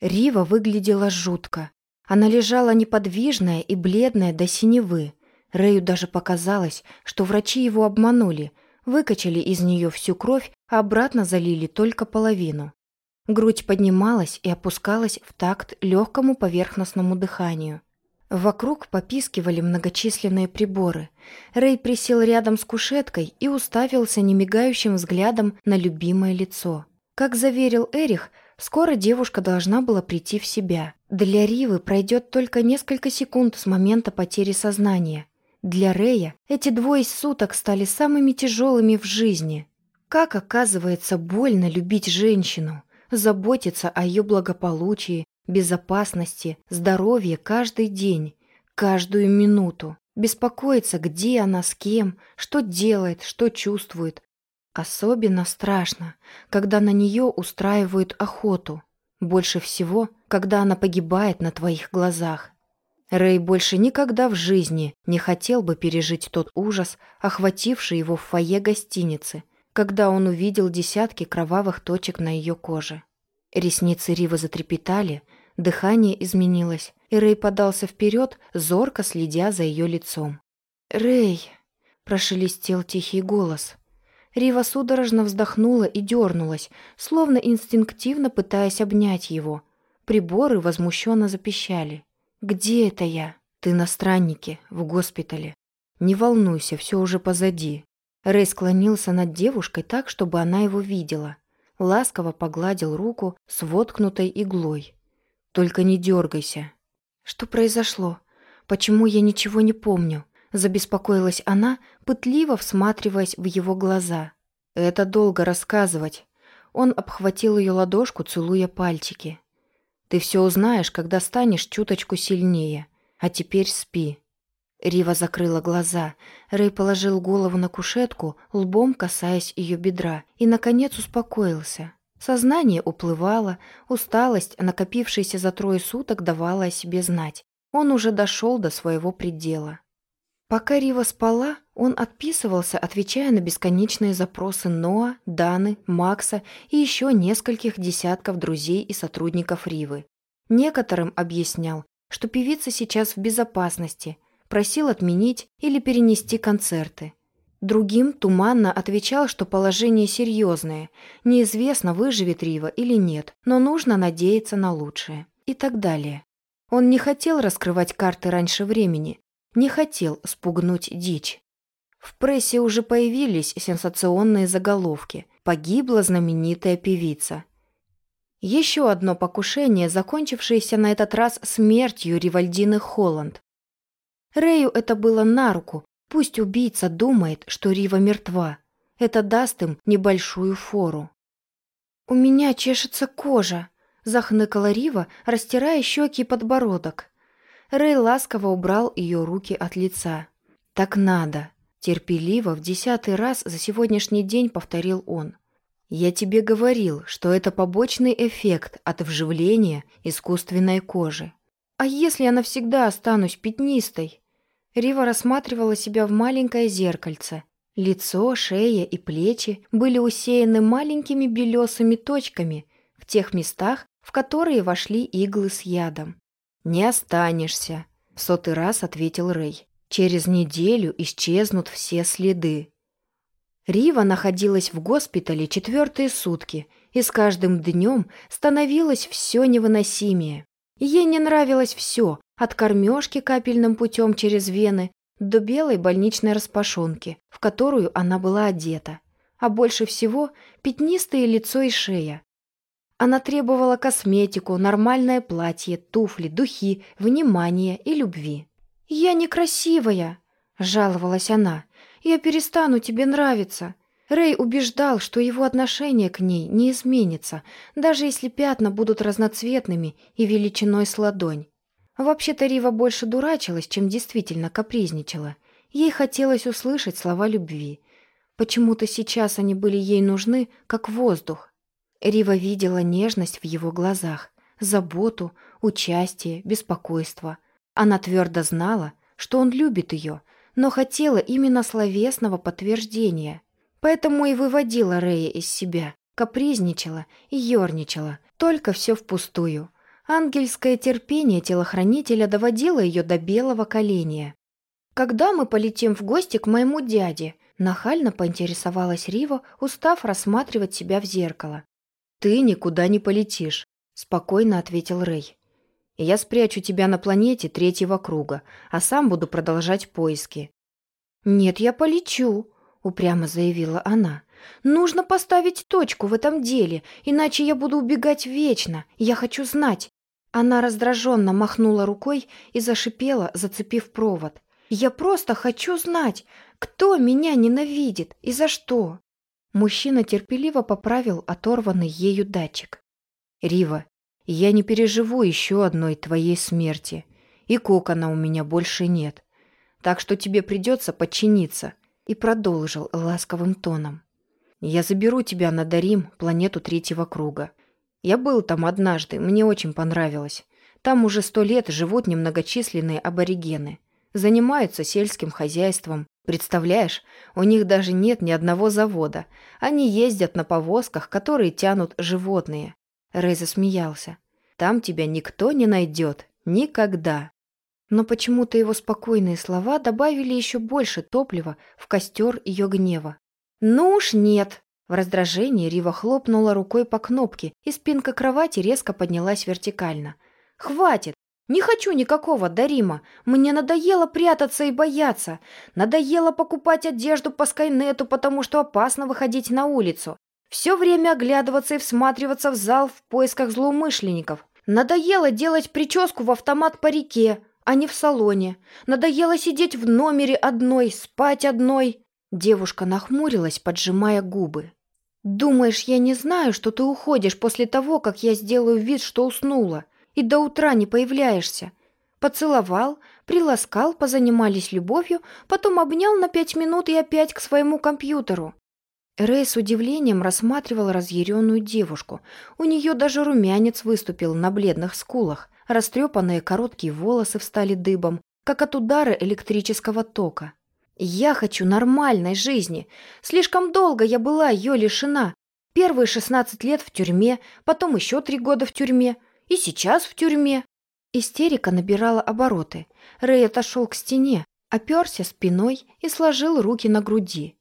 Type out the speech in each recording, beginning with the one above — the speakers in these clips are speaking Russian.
Рива выглядела жутко. Она лежала неподвижная и бледная до синевы. Рэю даже показалось, что врачи его обманули, выкачали из нее всю кровь, а обратно залили только половину. Грудь поднималась и опускалась в такт легкому поверхностному дыханию. Вокруг попискивали многочисленные приборы. Рэй присел рядом с кушеткой и уставился немигающим взглядом на любимое лицо. Как заверил Эрих, скоро девушка должна была прийти в себя. Для Ривы пройдет только несколько секунд с момента потери сознания. Для Рэя эти двое суток стали самыми тяжелыми в жизни. Как оказывается больно любить женщину, заботиться о ее благополучии, безопасности, здоровье каждый день, каждую минуту, беспокоиться, где она, с кем, что делает, что чувствует. Особенно страшно, когда на нее устраивают охоту. Больше всего, когда она погибает на твоих глазах. Рэй больше никогда в жизни не хотел бы пережить тот ужас, охвативший его в фойе гостиницы, когда он увидел десятки кровавых точек на ее коже. Ресницы Ривы затрепетали, дыхание изменилось, и Рэй подался вперед, зорко следя за ее лицом. «Рэй!» – прошелестел тихий голос. Рива судорожно вздохнула и дернулась, словно инстинктивно пытаясь обнять его. Приборы возмущенно запищали. «Где это я?» «Ты на страннике, в госпитале. Не волнуйся, все уже позади». Рэй склонился над девушкой так, чтобы она его видела ласково погладил руку с воткнутой иглой. «Только не дергайся». «Что произошло? Почему я ничего не помню?» Забеспокоилась она, пытливо всматриваясь в его глаза. «Это долго рассказывать». Он обхватил ее ладошку, целуя пальчики. «Ты все узнаешь, когда станешь чуточку сильнее. А теперь спи». Рива закрыла глаза. Рэй положил голову на кушетку, лбом касаясь ее бедра, и, наконец, успокоился. Сознание уплывало, усталость, накопившаяся за трое суток, давала о себе знать. Он уже дошел до своего предела. Пока Рива спала, он отписывался, отвечая на бесконечные запросы Ноа, Даны, Макса и еще нескольких десятков друзей и сотрудников Ривы. Некоторым объяснял, что певица сейчас в безопасности, просил отменить или перенести концерты. Другим туманно отвечал, что положение серьезное, неизвестно, выживет Рива или нет, но нужно надеяться на лучшее. И так далее. Он не хотел раскрывать карты раньше времени, не хотел спугнуть дичь. В прессе уже появились сенсационные заголовки «Погибла знаменитая певица». Еще одно покушение, закончившееся на этот раз смертью Ривальдины Холланд. Рэю это было на руку. Пусть убийца думает, что Рива мертва. Это даст им небольшую фору. «У меня чешется кожа», — захныкала Рива, растирая щеки и подбородок. Рэй ласково убрал ее руки от лица. «Так надо», — терпеливо в десятый раз за сегодняшний день повторил он. «Я тебе говорил, что это побочный эффект от вживления искусственной кожи. А если я навсегда останусь пятнистой?» Рива рассматривала себя в маленькое зеркальце. Лицо, шея и плечи были усеяны маленькими белесыми точками в тех местах, в которые вошли иглы с ядом. «Не останешься», — в сотый раз ответил Рэй. «Через неделю исчезнут все следы». Рива находилась в госпитале четвертые сутки, и с каждым днем становилось все невыносимее. Ей не нравилось все, от кормежки капельным путем через вены до белой больничной распашонки, в которую она была одета, а больше всего пятнистое лицо и шея. Она требовала косметику, нормальное платье, туфли, духи, внимания и любви. «Я некрасивая», — жаловалась она. «Я перестану тебе нравиться». Рэй убеждал, что его отношение к ней не изменится, даже если пятна будут разноцветными и величиной с ладонь. Вообще-то Рива больше дурачилась, чем действительно капризничала. Ей хотелось услышать слова любви. Почему-то сейчас они были ей нужны, как воздух. Рива видела нежность в его глазах, заботу, участие, беспокойство. Она твердо знала, что он любит ее, но хотела именно словесного подтверждения. Поэтому и выводила Рея из себя, капризничала и ерничала, только все впустую – Ангельское терпение телохранителя доводило ее до белого коленя. «Когда мы полетим в гости к моему дяде?» Нахально поинтересовалась Рива, устав рассматривать себя в зеркало. «Ты никуда не полетишь», — спокойно ответил Рэй. «Я спрячу тебя на планете третьего круга, а сам буду продолжать поиски». «Нет, я полечу», — упрямо заявила она. «Нужно поставить точку в этом деле, иначе я буду убегать вечно. Я хочу знать». Она раздраженно махнула рукой и зашипела, зацепив провод. «Я просто хочу знать, кто меня ненавидит и за что?» Мужчина терпеливо поправил оторванный ею датчик. «Рива, я не переживу еще одной твоей смерти, и кокона у меня больше нет, так что тебе придется подчиниться», и продолжил ласковым тоном. «Я заберу тебя на Дарим, планету третьего круга. Я был там однажды, мне очень понравилось. Там уже сто лет живут немногочисленные аборигены. Занимаются сельским хозяйством. Представляешь, у них даже нет ни одного завода. Они ездят на повозках, которые тянут животные. Рэй засмеялся. Там тебя никто не найдет. Никогда. Но почему-то его спокойные слова добавили еще больше топлива в костер ее гнева. «Ну уж нет!» В раздражении Рива хлопнула рукой по кнопке, и спинка кровати резко поднялась вертикально. «Хватит! Не хочу никакого Дарима. Мне надоело прятаться и бояться. Надоело покупать одежду по Скайнету, потому что опасно выходить на улицу. Все время оглядываться и всматриваться в зал в поисках злоумышленников. Надоело делать прическу в автомат по реке, а не в салоне. Надоело сидеть в номере одной, спать одной. Девушка нахмурилась, поджимая губы. «Думаешь, я не знаю, что ты уходишь после того, как я сделаю вид, что уснула?» И до утра не появляешься. Поцеловал, приласкал, позанимались любовью, потом обнял на пять минут и опять к своему компьютеру. Рэй с удивлением рассматривал разъяренную девушку. У нее даже румянец выступил на бледных скулах. Растрепанные короткие волосы встали дыбом, как от удара электрического тока. «Я хочу нормальной жизни. Слишком долго я была ее лишена. Первые шестнадцать лет в тюрьме, потом еще три года в тюрьме и сейчас в тюрьме». Истерика набирала обороты. Рэй отошел к стене, оперся спиной и сложил руки на груди.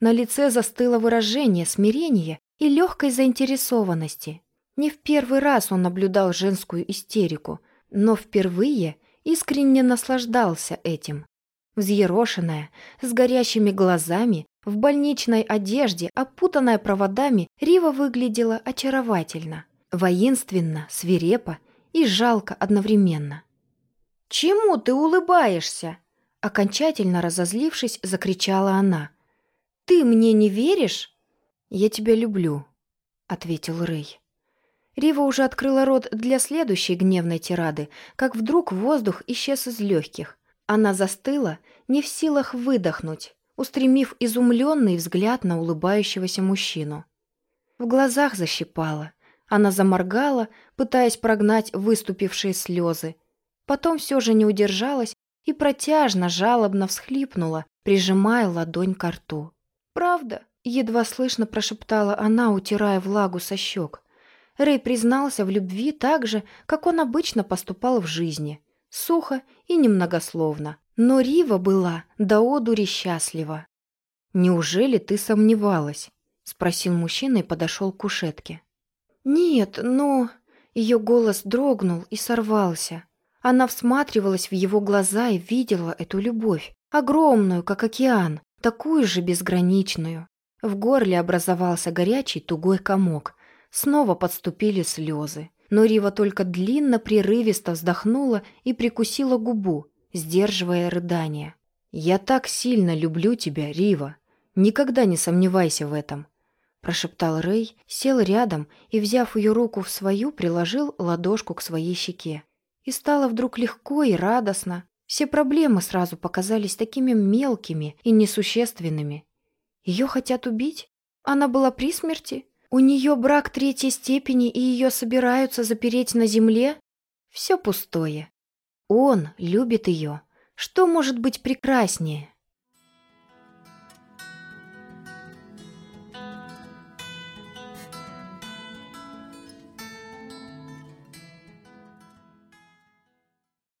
На лице застыло выражение смирения и легкой заинтересованности. Не в первый раз он наблюдал женскую истерику, но впервые искренне наслаждался этим. Взъерошенная, с горящими глазами, в больничной одежде, опутанная проводами, Рива выглядела очаровательно. Воинственно, свирепо и жалко одновременно. «Чему ты улыбаешься?» Окончательно разозлившись, закричала она. «Ты мне не веришь?» «Я тебя люблю», — ответил Рэй. Рива уже открыла рот для следующей гневной тирады, как вдруг воздух исчез из легких. Она застыла, не в силах выдохнуть, устремив изумленный взгляд на улыбающегося мужчину. В глазах защипала, она заморгала, пытаясь прогнать выступившие слезы. Потом все же не удержалась и протяжно, жалобно всхлипнула, прижимая ладонь к рту. «Правда?» — едва слышно прошептала она, утирая влагу со щек. Рэй признался в любви так же, как он обычно поступал в жизни. Сухо и немногословно. Но Рива была до одури счастлива. «Неужели ты сомневалась?» — спросил мужчина и подошел к кушетке. «Нет, но...» Ее голос дрогнул и сорвался. Она всматривалась в его глаза и видела эту любовь, огромную, как океан, такую же безграничную. В горле образовался горячий тугой комок. Снова подступили слезы. Но Рива только длинно, прерывисто вздохнула и прикусила губу, сдерживая рыдание. «Я так сильно люблю тебя, Рива. Никогда не сомневайся в этом. — прошептал Рэй, сел рядом и, взяв ее руку в свою, приложил ладошку к своей щеке. И стало вдруг легко и радостно. Все проблемы сразу показались такими мелкими и несущественными. Ее хотят убить? Она была при смерти? У нее брак третьей степени, и ее собираются запереть на земле? Все пустое. Он любит ее. Что может быть прекраснее?